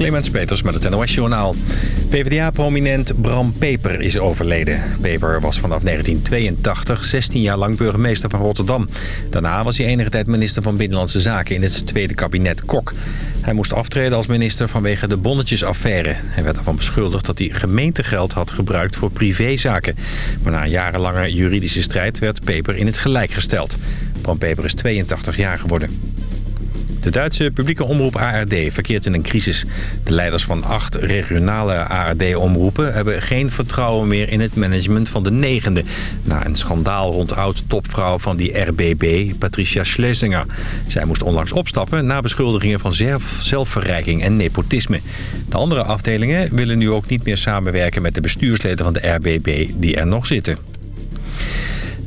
Clemens Peters met het NOS Journaal. PvdA-prominent Bram Peper is overleden. Peper was vanaf 1982 16 jaar lang burgemeester van Rotterdam. Daarna was hij enige tijd minister van Binnenlandse Zaken in het tweede kabinet Kok. Hij moest aftreden als minister vanwege de bonnetjesaffaire. Hij werd ervan beschuldigd dat hij gemeentegeld had gebruikt voor privézaken. Maar na jarenlange juridische strijd werd Peper in het gelijk gesteld. Bram Peper is 82 jaar geworden. De Duitse publieke omroep ARD verkeert in een crisis. De leiders van acht regionale ARD-omroepen hebben geen vertrouwen meer in het management van de negende. Na een schandaal rond oud-topvrouw van die RBB, Patricia Schlesinger. Zij moest onlangs opstappen na beschuldigingen van zelfverrijking en nepotisme. De andere afdelingen willen nu ook niet meer samenwerken met de bestuursleden van de RBB die er nog zitten.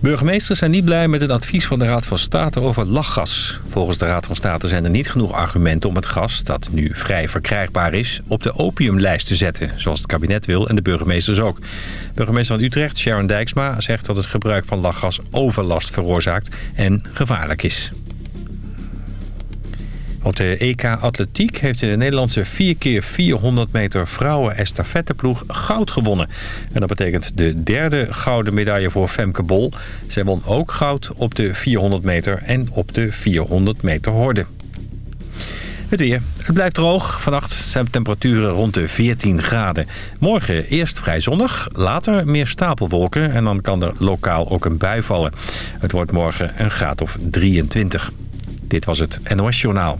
Burgemeesters zijn niet blij met het advies van de Raad van State over lachgas. Volgens de Raad van State zijn er niet genoeg argumenten om het gas... dat nu vrij verkrijgbaar is, op de opiumlijst te zetten. Zoals het kabinet wil en de burgemeesters ook. Burgemeester van Utrecht, Sharon Dijksma, zegt dat het gebruik van lachgas overlast veroorzaakt en gevaarlijk is. Op de EK Atletiek heeft de Nederlandse 4x400 meter vrouwen estafetteploeg goud gewonnen. En dat betekent de derde gouden medaille voor Femke Bol. Zij won ook goud op de 400 meter en op de 400 meter horde. Het weer. Het blijft droog. Vannacht zijn temperaturen rond de 14 graden. Morgen eerst vrij zonnig, later meer stapelwolken... en dan kan er lokaal ook een bui vallen. Het wordt morgen een graad of 23. Dit was het NOS Journaal.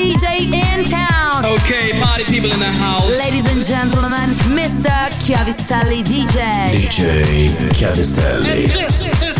DJ in town. Okay, party people in the house. Ladies and gentlemen, Mr. Chiavistelli DJ. DJ Chiavistelli. And this is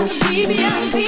I'll be, I'll be.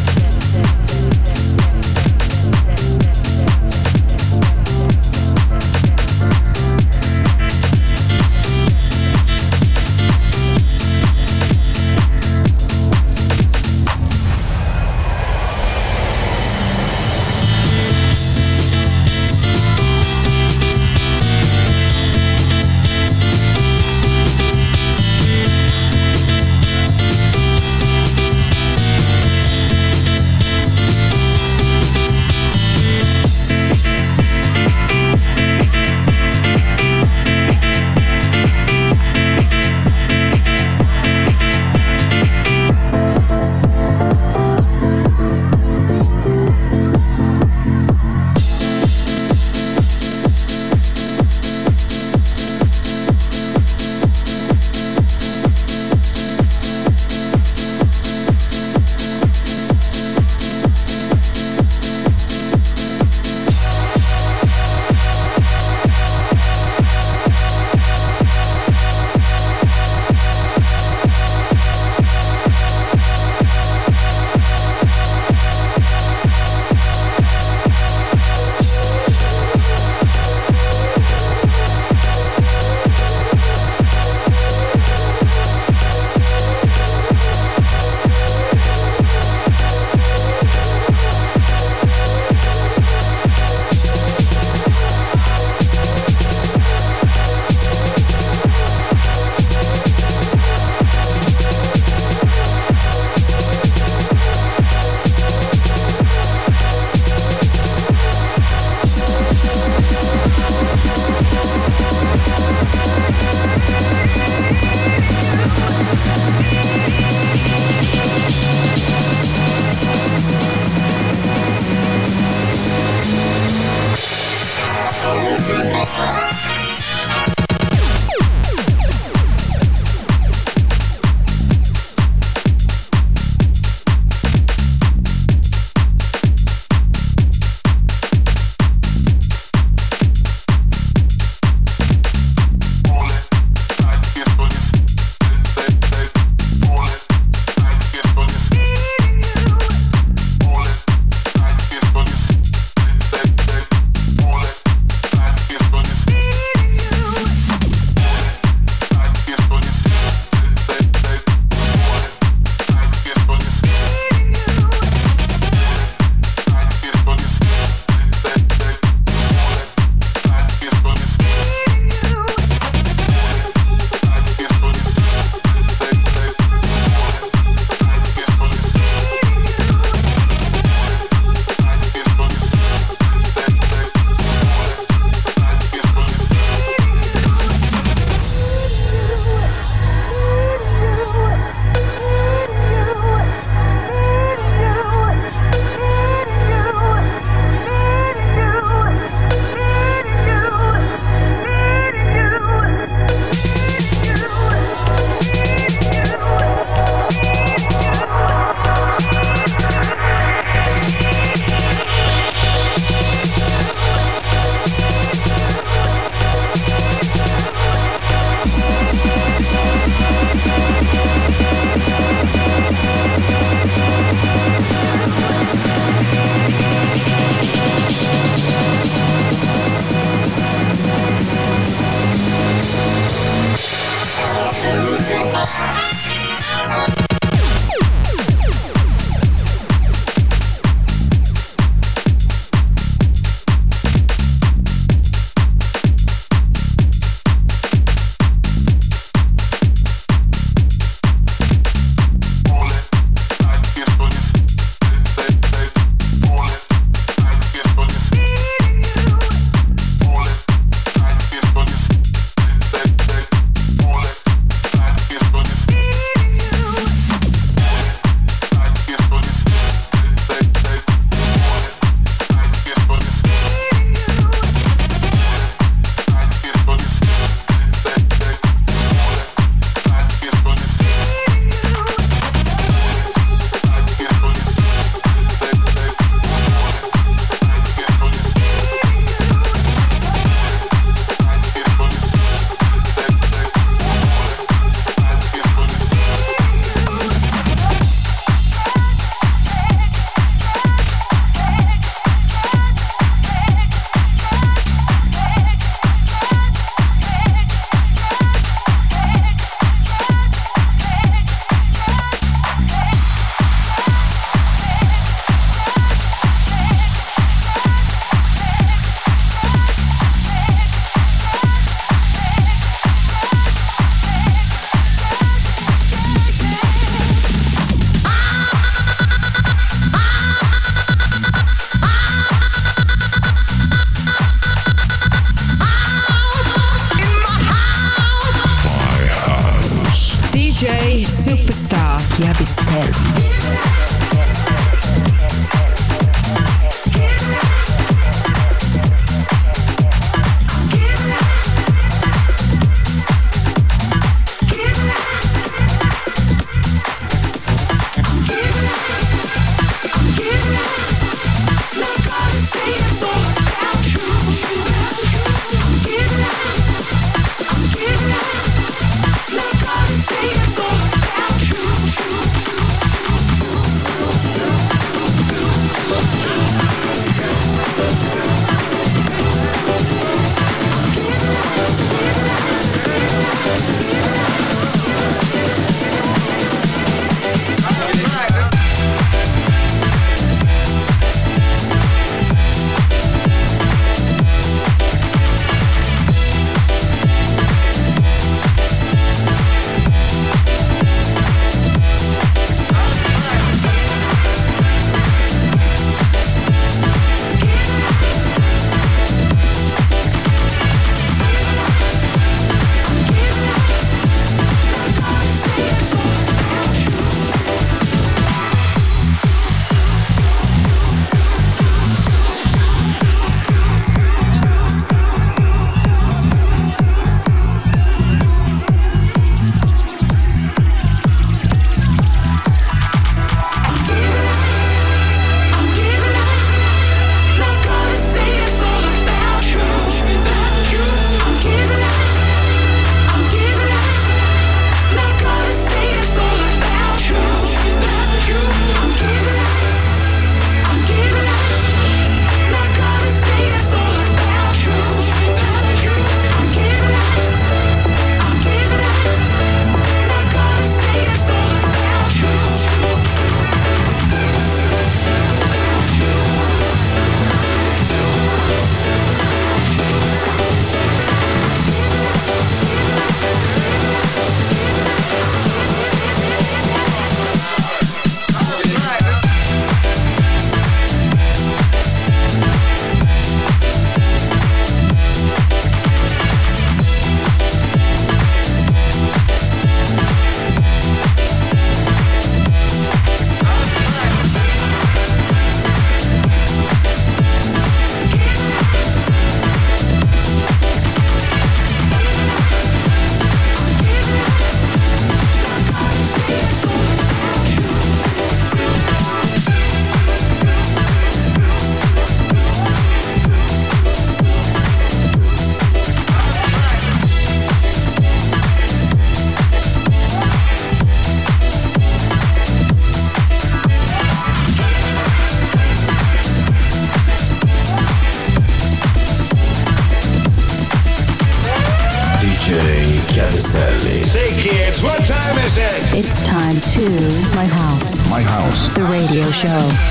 Show.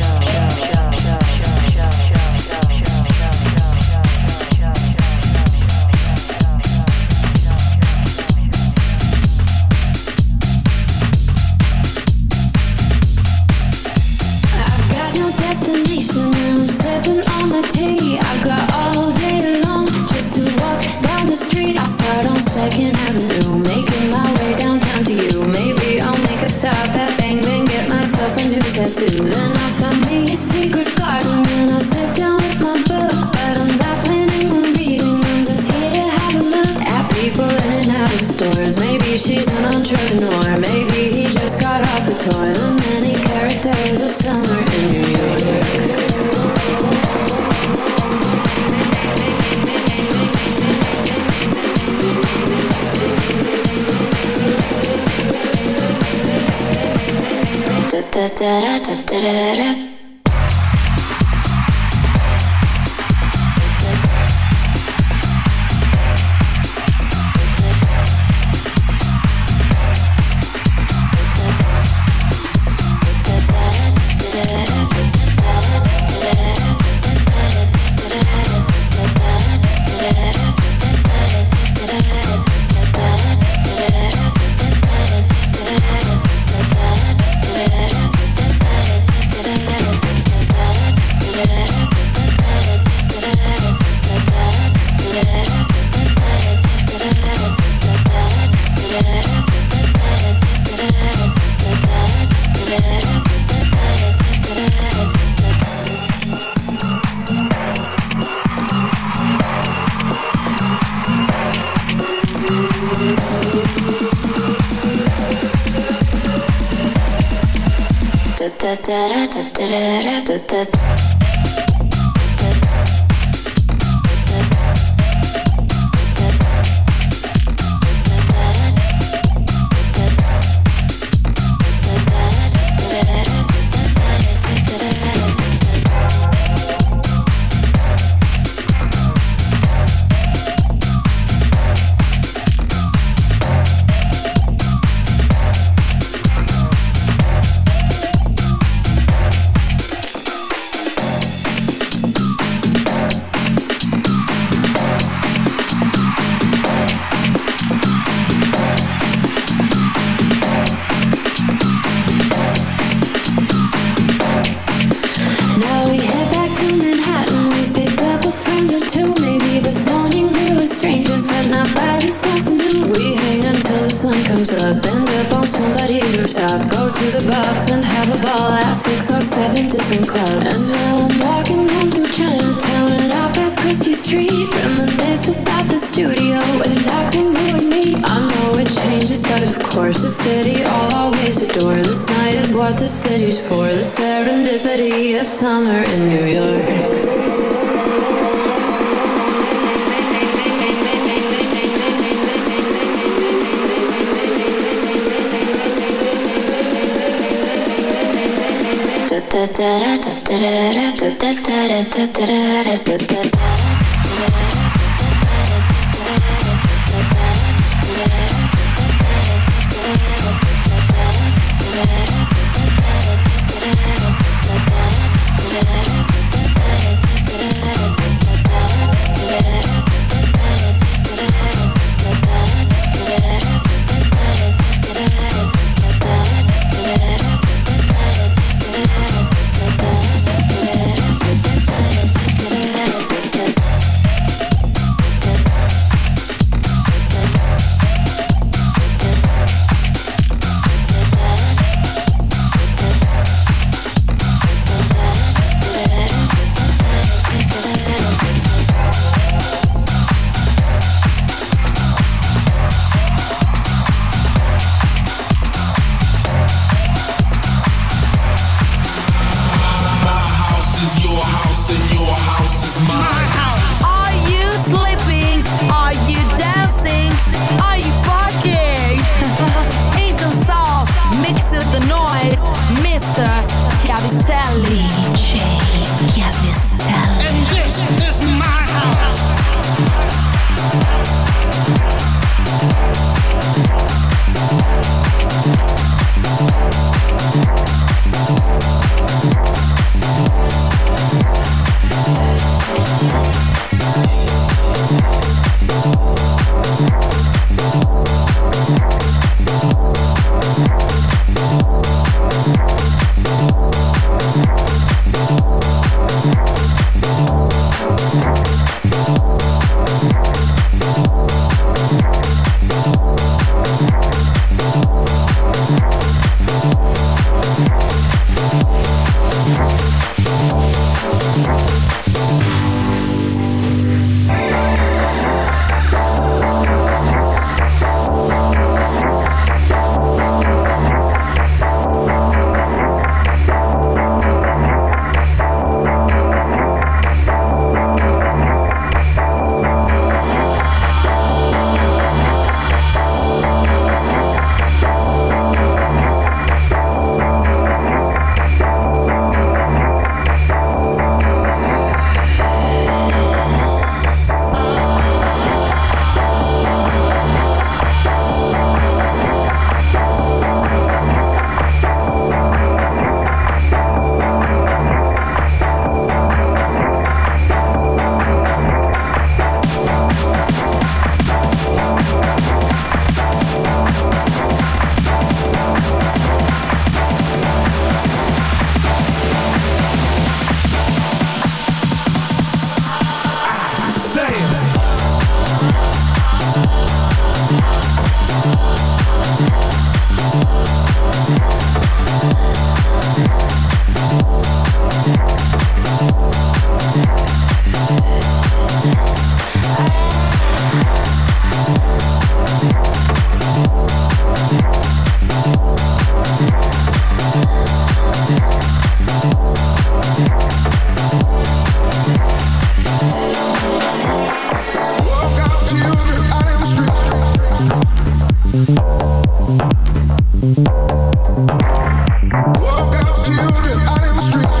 Da da da da da da children out in the street